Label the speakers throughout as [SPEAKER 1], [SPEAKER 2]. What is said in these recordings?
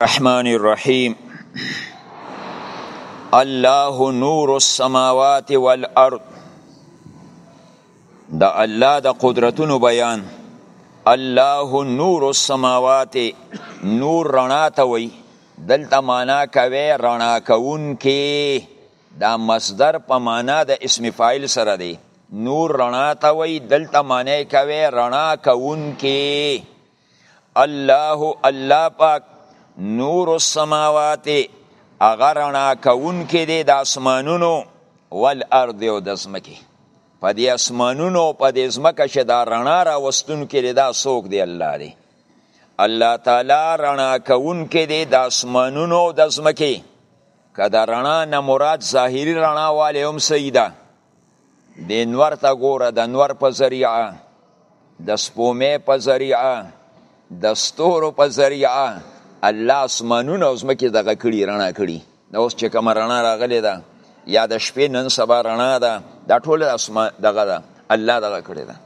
[SPEAKER 1] الرحمن الرحیم الله نور السماوات والارض د الله د قدرتونو بیان الله نور السماوات نور رڼا ته وای دلته معنا کوي رڼا کون کې دا مصدر په معنا د اسم فاعل سره دی نور رڼا ته وای دلته معنی کوي رڼا کون کې الله الله پاک نور السماوات هغه رڼا کوونکی دی د اسمانونو والارض او د ځمکې په دې اسمانونو په دې ځمکه چې دا رڼا راوستونکی دی دا څوک دی الله دی الله تعالی رڼا کوونکی دی د اسمانونو او د ځمکې که د رڼا نه مراد ظاهري رڼا والی هم صحیح ده د انور ته ګوره د انور په ذریعه د سپومې په ذریعه د ستورو په ذریعه الله اسمانونه او ځمکې دغه کړي رڼا کړي دا اوس چې کومه رڼا راغلې ده یا د شپې نن سبا رڼا ده دا ټول اسمان دغه ده الله دغه کړي ده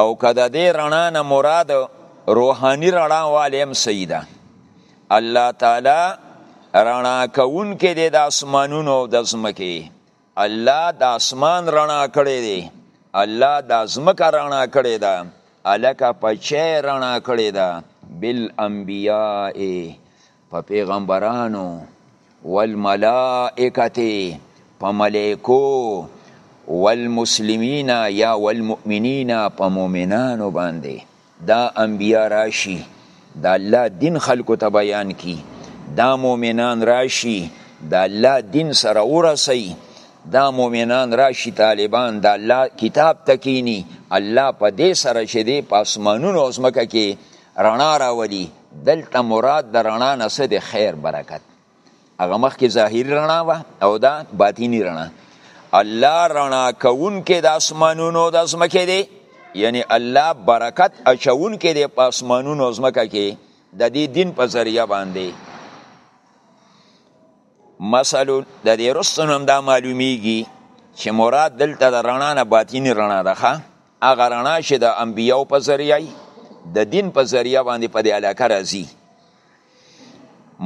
[SPEAKER 1] او کده دې رڼا نه مراد روحاني رڼا والي هم سیده الله تعالی رڼا کون کې د اسمانونو او د ځمکې الله دا اسمان رڼا کړی دی الله دا زمکه رڼا کړی ده الکه په چه رڼا کړی ده بل انبیاء په پیغمبرانو والملائکت په ملائکو والمسلمین یا والمؤمنین په مؤمنانو باندې دا انبیا راشي د الله دین خلکو ته بیان کی دا مؤمنان راشي د الله دین سره ورسي دا مؤمنان راشي طالبان د الله کتاب تکینی الله په دې سره چې دی په اسمانونو او ځمکه کې رڼا راولي دلته مراد د رڼا نه څه د خیر برکت هغه مخکې ظاهري رڼا وه او دا باطینی رڼا الله رڼا کوونکی د اسمانونو د ځمکې دی یعنی الله برکت اچوونکی دی په اسمانونو او ځمکه کې د دې دین په ذریعه باندې مثل د دې رسنو هم دا معلومیږي چې مراد دلته د رڼا نه باطینی رڼا ده ښه هغه رڼا چې د انبیاو په ذریعه د دین په ذریعه باندې په دې علاقه راځي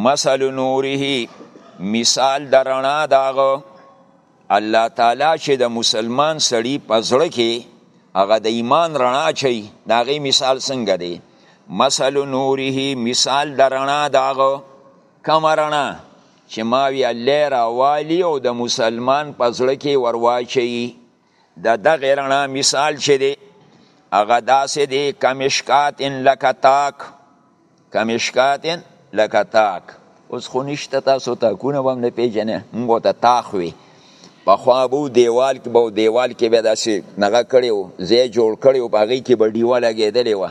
[SPEAKER 1] مثل نوره مثال د رڼا داغه الله تعالی چې د مسلمان سړی په زړه کې هغه د ایمان رڼا چي دا غي مثال څنګه دی مثل نوره مثال د رڼا داغه کم رڼا چې ما وی الله را والی او د مسلمان په زړه کې ورواچي د دغه رڼا مثال چې دی هغه داسې دی کمشکات ان لکه تاک کمشکات ان لکه تاک اوس خو نشته تاسو تاکونه به هم نه پېژنې موږ ورته تاخ وي پخوا به دیوال کې به دیوال کې به داسې نغه کړی و ځای جوړ کړی و په هغې کې به ډیوه لګېدلې وه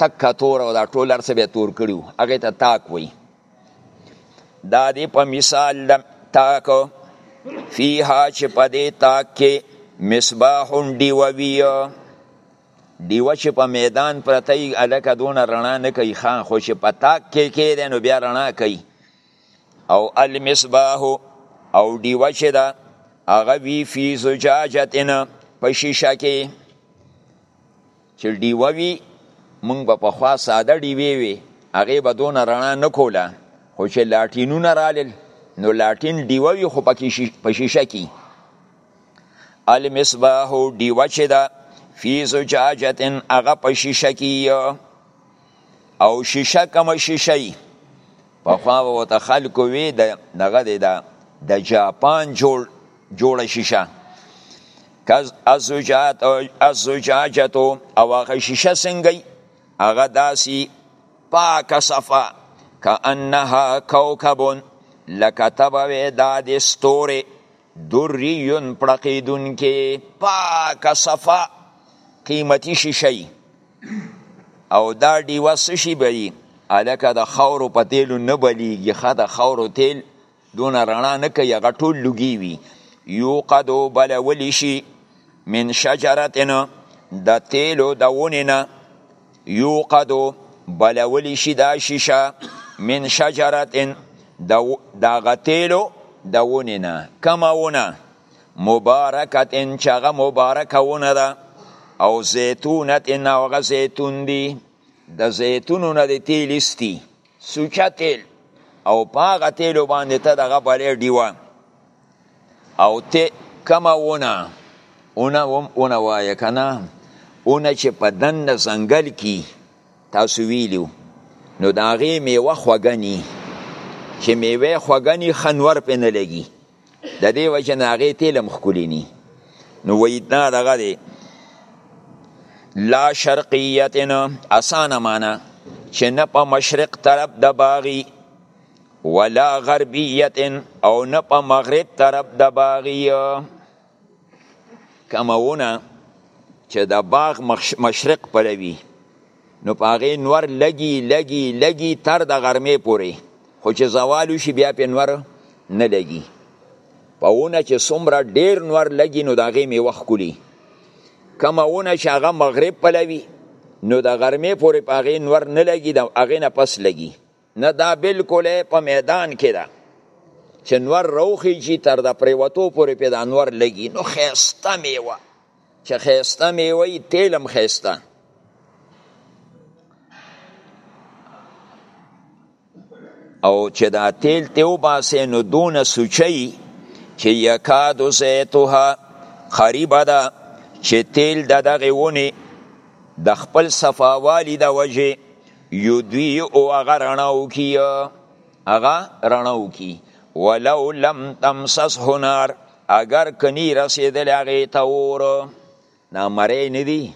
[SPEAKER 1] تکه توره او دا ټول هر څه به یې تور کړي وو هغې ته تاک وایي دا دی په مثال د تاک فیها چې په دې تاک کې مصباح ډیوه وي ډیوه چې په میدان پرته وي هلکه دونه رڼا نه کوي ښه خو چې په تاک کې کېدی نو بیا رڼا کوي او المصباح او ډیوه چې ده هغه وي فی زجاجتن په شیشه کې چې ډیوه وي مونږ به په خوا ساده ډیوې وي هغه به دون رڼا نه کوله خو چې لاټینونه رالل نو لاټین ډیوه وي خو په شیشه کې المصباح ډیوه چې ده فی زجاجتن هغه په شیشه کې او شیشه کوم شیشه پخوا به ورته خلکو وی د دغه دی ده د جاپان جوړ جوړه شیشه کز ازجاجت ازجاجت او هغه شیشه څنګه هغه داسي پاک صفه کانها کوكب لکه تبوي دا د ستوري دریون پړقیدونکې پاکه صفا قیمتي شیشي او دا ډیوه څه شي به وي هلکه د خاورو په تیلو نه بلیږي ښه د خاورو تیل دونه رڼا نه کوي هغه ټول لوګي وي یوقدو بلولی شي من شجرتن د تیلو د ونې نه یوقدو بلولی شي دا شیشه من شجرت دا غتیلو د ونې نه کمه ونه مبارکت چې هغه مبارکه ونه ده او زیتونت ان هغه زیتون دی د زیتونو نه د تیل استی سوچه تیل او پاغه تیلو باندې ته دغه بلې ډیوه او ته کما ونه ونه هم ونه وایه کنه ونه چې په دن ځنګل کې تاسو ویلو نو د هغې میوه خوږه نی چې میوه خوږه نی خنور پې نه لګي د دې وجه نه هغې تیل هم ښکلي نی نو وایي دا دغه دی لا شرقیتن اسانه معنی چې نه په مشرق طرف د باغی ولا غربیت او نه په مغرب طرف د باغی کمونه چې د باغ مشرق پلوي نو په هغې نور لګي لګي لګي تر د غرمې پورې خو چې زوال وشي بیا پې نور نه لګي په ونه چې څومره ډیر نور لګي نو د هغې میوه ښکلي کومه ونه چې هغه مغرب پلوي نو د غرمې پورې په هغې نور نه لګي د هغې نه پس لګي نه دا بالکل په میدان کې ده چې نور روخیږي تر د پریوتو پورې په د انور لګي نو خیسته میوه چې خیسته میوه یې تیلم خیسته او چې دا تیل ته وباسې نو دونه سوچي چې یکادو زیتوها قریبه ده چې تیل د دغې ونې د خپل صفاوالي د وجې یدوی او هغه رڼاو کی هغه رڼاو کی ولو لم تمسس هنار اگر کنی رسیدل هغه ته اور دا مری نه دی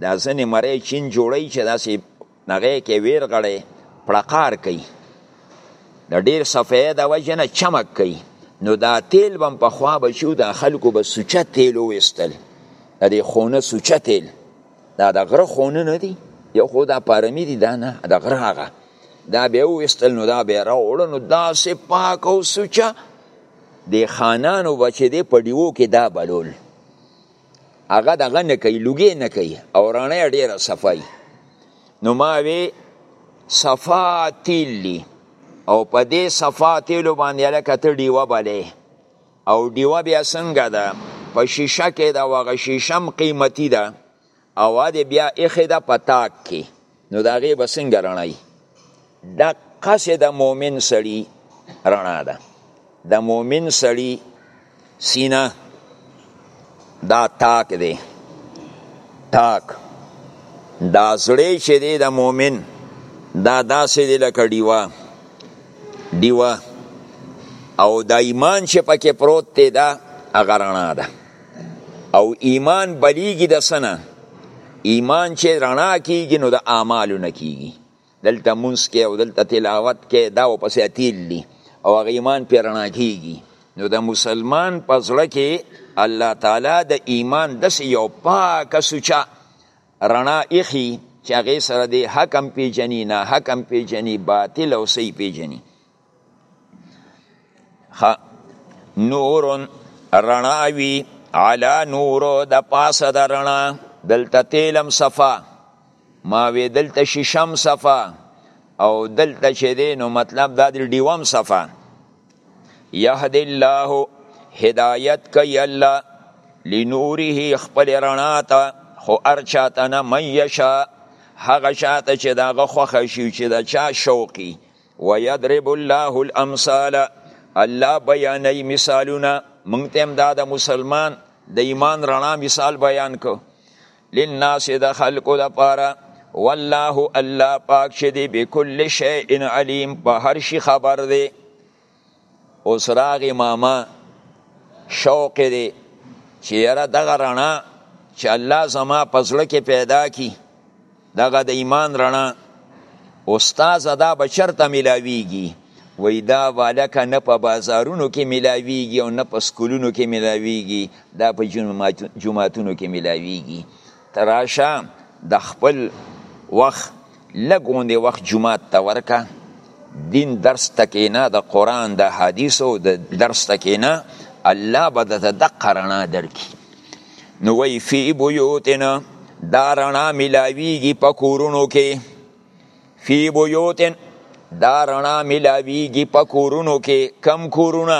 [SPEAKER 1] دا ځنې مری چین جوړی چې داسې نغې کې ویر غړی پړقار کوي د ډیر صفحه د وجه نه چمک کوي نو دا تیل بم په خوا بچو دا خلکو به سوچه تیل وستل د خونه سوچه تیل دا د غره خونه نه دي یو خو دا پارمی دي دا نه د غره هغه دا به وستل نو دا به راوړل نو دا سه پاک او سوچا د خانانو بچی دی په دیو کې دا بلول هغه دغه نه کوي لوګي نه کوي او رانه ډیره صفای نو ما وی صفاتیلی او په دې صفاتیلو باندې لکه ته دیوه بلې او ډیوه بیا څنګه ده په شیشه کې ده واغه شیشه هم قیمتي ده او ده بیا ایخې ده په تاک کې نو د هغې به څنګه رڼا وي دقسې د مؤمن سړي رڼا ده د مؤمن سړي سینه دا تاک دی تاک دا زړی چې دی د مؤمن دا داسې دی لکه ډیوه ډیوه او دا ایمان چې پکې پروت دی دا هغه رڼا ده او ایمان بلیږي د سنه ایمان چې رڼا کیږي نو د اعمالو نه کیږي دلته مونږ کې او دلته تلاوت کې دا او پسې اتیل دي او هغه ایمان پې رڼا کیږي نو د مسلمان په زړه کې الله تعالی د ایمان داسې یو پاکه سوچه رڼا ایښي چې هغې سره د حق هم پېژني ناحق هم پېژني باطل او صحیح پېژني نور رڼا وی علا نور د پاسه د رڼا دلته تیلم صفا ما وی دلته شیشم صفا او دلته چې دی نو مطلب دا د ډیوم صفا یهد الله هدایت کوي الله لنوره خپل رڼا ته خو ارچاته نه من یشا هغه شاته چې داغه خوخه شي چې د چا شوقي ويضرب الله الامثال الله بیانوي مثالونه مونږ ته هم دا د مسلمان د ایمان رڼا مثال بیان کو للناس د خلقو د پاره والله الله پاک چې دی بكل شيء عليم په هر شي خبر دی اوس راغی ماما شوق دی چې یاره دغه رڼا چې الله زما په زړه کې پیدا کی دغه د ایمان رڼا استاد دا بچرته ملاویږي وای دا والکه نه په بازارونو کې ملاویږي او نه په سکولونو کې ملاویږي دا په جمعاتونو کې ملاویږي ته راشه د خپل وخت لږ غوندې وخت جومات ته ورکه دین درس ته کینه د قرآن د حدیثو د درس ته کینه الله به درته دقه رڼا درکړي نو وایي فی بیوتنا دا رڼا ملاویږي په کورونو کې فی بیوتن دا رڼا ملاویږي په کورونو کې کم کورونه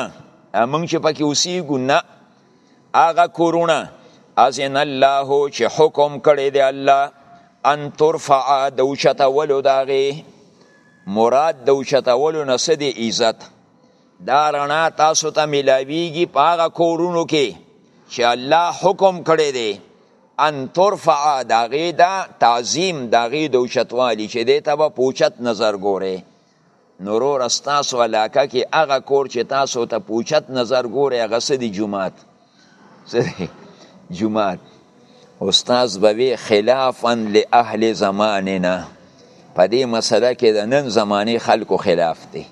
[SPEAKER 1] موږ چې پکې اوسېږو نه هغه کورونه ازن الله چې حکم کړی دی الله ان ترفع د اوچتولو د هغې مراد د اوچتولو نه څه دی عزت دا رڼا تاسو ته میلاویږي په هغه کورونو کې چې الله حکم کړی دی ان ترفع د هغې دا تعظیم د هغې د اوچتوالي چې دی ته به په اوچت نظر ګورې نو وروره ستاسو علاقه کې هغه کور چې تاسو ته په اوچت نظر ګورئ هغه څه دي جومات څه دی جومات استاد به وي خلافا لاهل زماننا په دې مسله کې د نن زمانې خلکو خلاف دی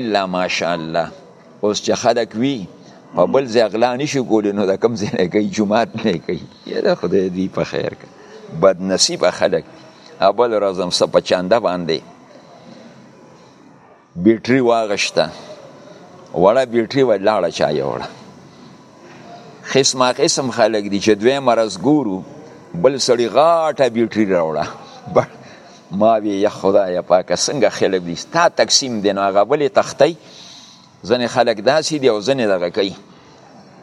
[SPEAKER 1] الا ماشاءالله اوس چې خلک وي په بل ځای غلا نشي کولی نو د کوم ځای نه کوي جومات نه کوي یاره خدای دې په خیر کړه بدنصیبه خلک اول ورځ هم څه په چنده باندې بیټري واغشته وړه بیټري ولاړه چا یوړه قسمه قسم خلک دي چې دوی مرز ګورو بل سړي غاټه بیټري راوړه ما وی یا خدای پاکه څنګه خلک دي تا تقسیم دي نو هغه بلې تختی ځنې خلک داسې دي او ځنې دغه کوي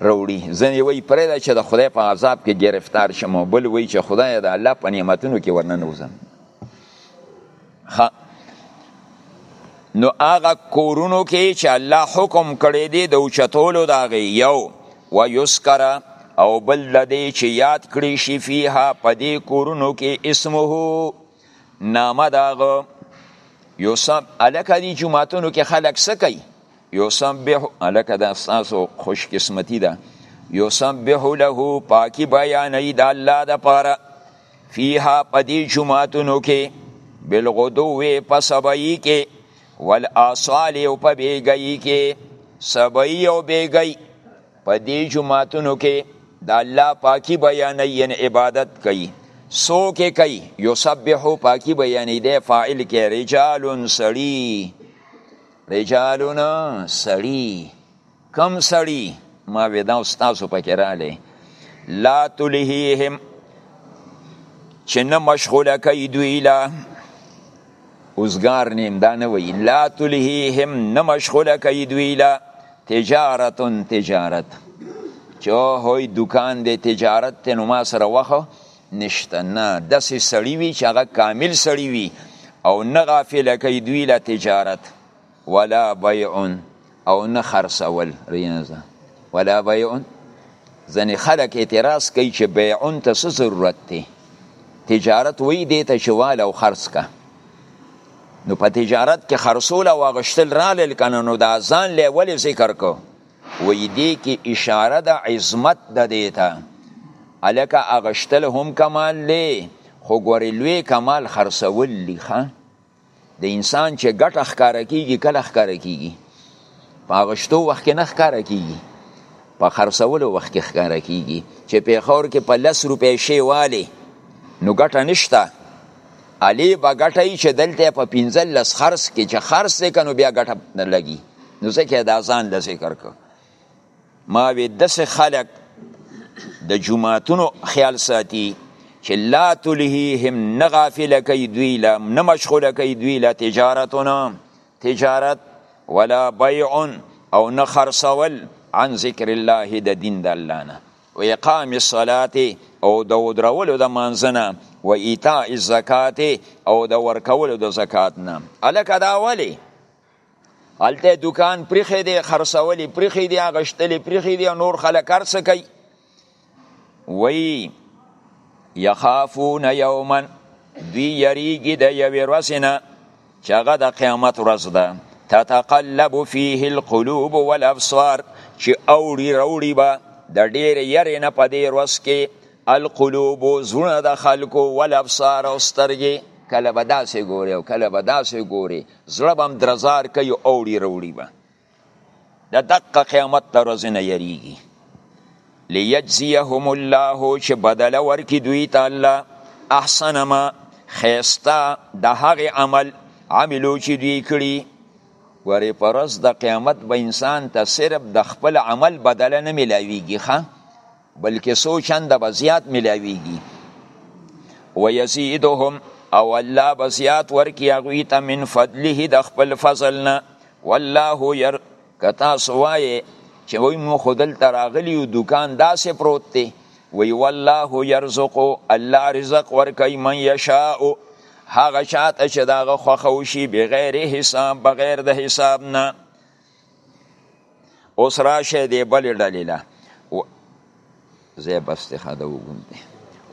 [SPEAKER 1] راوړي ځنې وایي پرېږده چې د خدای په عذاب کې ګرفتار شم او بل وایي چې خدای د الله په نعمتونو کې ورننوځم ها نو هغه کورونو کې چې الله حکم کړی دی د اوچتولو د هغې یو ویسکره او بل د دې چې یاد کړی شي فیها په دې کورونو کې اسمه نامه د هغه یوسف هلکه دې جوماتونو کې خلک څه کوي یسبح الک دا تاسو خوش قسمتی ده یسبح له پاکی بیانې د الله د پاره فیها پدی جمعاتونو کې بالغدو په سبعی کې والآصال او په بیګی کې سبعی او بیګی پدی جمعاتونو کې د الله پاکی بیانې یعنی عبادت کوي سو کې کوي یسبحو پاکی بیانې د فاعل کې رجال سړی رجالون سړی کم سړی ما ودا استاد پکې رااله لا تلهیهم چې نه مشغوله کوي دوی لا اوسګار نیم دا نه وی لا تلهیهم نه مشغوله کوي دوی لا تجارت تجارت چې هوی دکان دی تجارت ته نو ما سره وخه نشته نه داسې سړی وي چې هغه کامل سړی وي او نه غافل کوي دوی له تجارت ولا بیع او نه خرڅول ریاضه ولا بیع ځنې خلک اعتراض کوي چې بیع ته څه ضرورت دی تجارت وی دی ته چې واله او خرڅ کا نو په تجارت کې خرڅول او غشتل رالل کنه نو دا ځان له ولې ذکر کو وی دی کی اشاره د عظمت د دی ته الکه اغشتل هم کمال دی خو ګورې لوی کمال خرڅول دی ښه د انسان چې ګټه ښکاره کیږي کله ښکاره کیږي په اغشتو وخت کې نه ښکاره کیږي په خرڅولو وخت کې ښکاره کیږي چې په خور کې په لس روپۍ شی والی نو ګټه نشته علی به ګټه چې دلته په پنځلس خرڅ کې چې خرڅ دی که نو بیا ګټه لګي نو ځکه دا ځان له ذکر کو ما وی دس خلق د جمعاتونو خیال ساتي چې لا تلهیهم نه غافل کوي دوی لا نه مشغوله کوي دوی لا تجارتونه تجارت ولا بیع او نه خرڅول عن ذکر الله د دین د الله نه و اقام الصلاه او د ودرولو د مانځنه و ایتاء الزکات او د ورکولو د زکات نه الکه دا ولی هلته دکان پریخې دی خرڅولې پریخې دی غشتلې پریخې دی نور خلک هر څه کوي وی یخافون یوما دوی یریږي د یوې ورځې نه چې هغه د قیامت ورځ ده تتقلب فيه القلوب والابصار چې اوړي راوړي به د ډېرې یرې نه په دې ورځ کې القلوب زړونه د خلکو والابصار او سترګې کله به داسې ګوري او کله به داسې ګوري زړه به هم درزار کوي اوړي روړي به د دقه قیامت د ورځې نه یریږي لیجزیهم الله چې بدله ورکړي دوی ته الله احسن ما ښایسته د هغې عمل عملو چې دوی کړي ورې په ورځ د قیامت به انسان ته صرف د خپل عمل بدله نه میلاویږي ښه بلکې څو چنده به زیات ملاویږي ویزیدهم او الله به زیات ورکړي هغوی ته من فضله د خپل فضل نه والله ير که تاسو وایې چې وایي موږ خو دلته راغلي یو دوکان داسې پروت دی وی والله يرزق الله رزق ورکوي من یشاء هغه چاته چې د هغه خوښه وشي بغیر حساب بغیر د حساب نه اوس راشه دی بلې ډلې زي بس هذا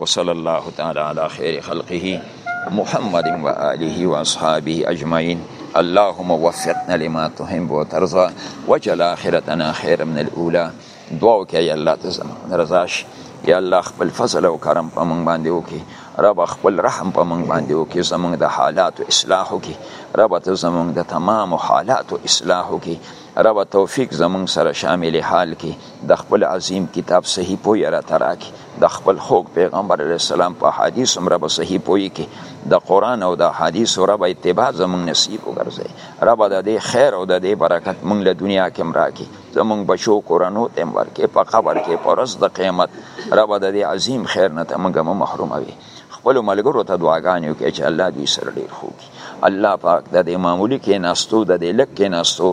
[SPEAKER 1] وصلى الله تعالى على خير خلقه محمد وآله وأصحابه أجمعين اللهم وفقنا لما تهم وترضى وجل آخرتنا خير من الأولى دعا وکړي الله ته زموږ رضا شي یا الله خپل فضل او کرم په موږ باندې وکړي رب خپل رحم په موږ باندې وکړي زموږ د حالاتو اصلاح وکړي رب ته زموږ د تمام حالاتو اصلاح وکړي رب توفیق زموږ سره شامل حال کې د خپل عظیم کتاب صحیح پوی را تراکي د خپل خوږ پیغمبر علی السلام په حدیث هم رب صحیح پوی کې د قران او د حدیث رب اتباع زموږ نصیب وګرځي رب د دې خیر او د دې برکت موږ له دنیا کې مراکي زمونږ بچو کورنو ته ورکې په قبر کې په ورځ د قیامت رب د دې عظیم خیر نه ته موږ مه محروموي خپلو ملګرو ته دعاګانې وکړي چې الله دوی سره ډېر ښه وکړي الله پاک د دې معمولي کېناستو د دې لږ کېناستو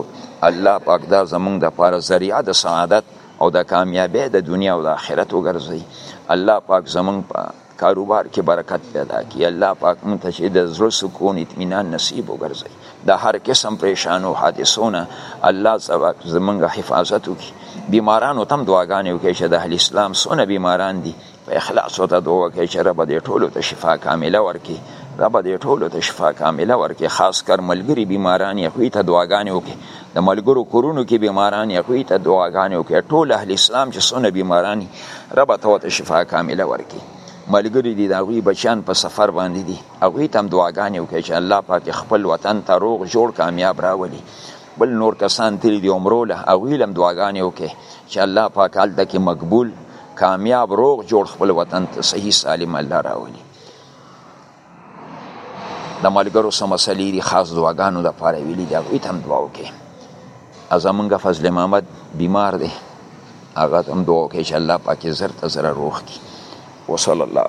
[SPEAKER 1] الله پاک دا زمونږ دپاره ذریعه د سعادت او د کامیابۍ د دنیا او د آخرت وګرځوي الله پاک زمونږ په کاروبار کې برکت پیدا کی الله پاک مونږ ته چې د زړه سکون اطمینان نصیب وګرځي د هر قسم پریشانو حادثونه الله زباک زمونږ حفاظت وکړي بیمارانو تم دعاګانې وکړي چې د اهل اسلام سونه بیماران دي په اخلاص وته دعا وکړي چې رب دې ټولو ته شفا کامله ورکړي رب دې ټولو ته شفا کامله ورکړي خاص کر ملګری بیماران یې ته دعاګانې وکړي د ملګرو کورونو کې بیماران یې هغوی ته دعاګانې وکړي ټول اهل اسلام چې څونه بیماران دي ربه ته ورته شفا کامله ورکړي ملګري دي د هغوی بچیان په سفر باندې دي هغوی ته هم دعاګانې وکړي چې الله پاک خپل وطن ته روغ جوړ کامیاب راولي بل نور کسان تللي دي عمرو له هغوی له هم دعاګانې وکړي چې الله پاک هلته کې مقبول کامیاب روغ جوړ خپل وطن ته صحیح سالم الله راولي د ملګرو سره مسلې دي خاص دعاګانو د پاره ویلي دي هغوی ته هم دعا وکړي زمونږ فضل محمد بیمار دی هغه هم دعا وکړي چې الله پاک یې زر ته زر روغ کړي وصلی الله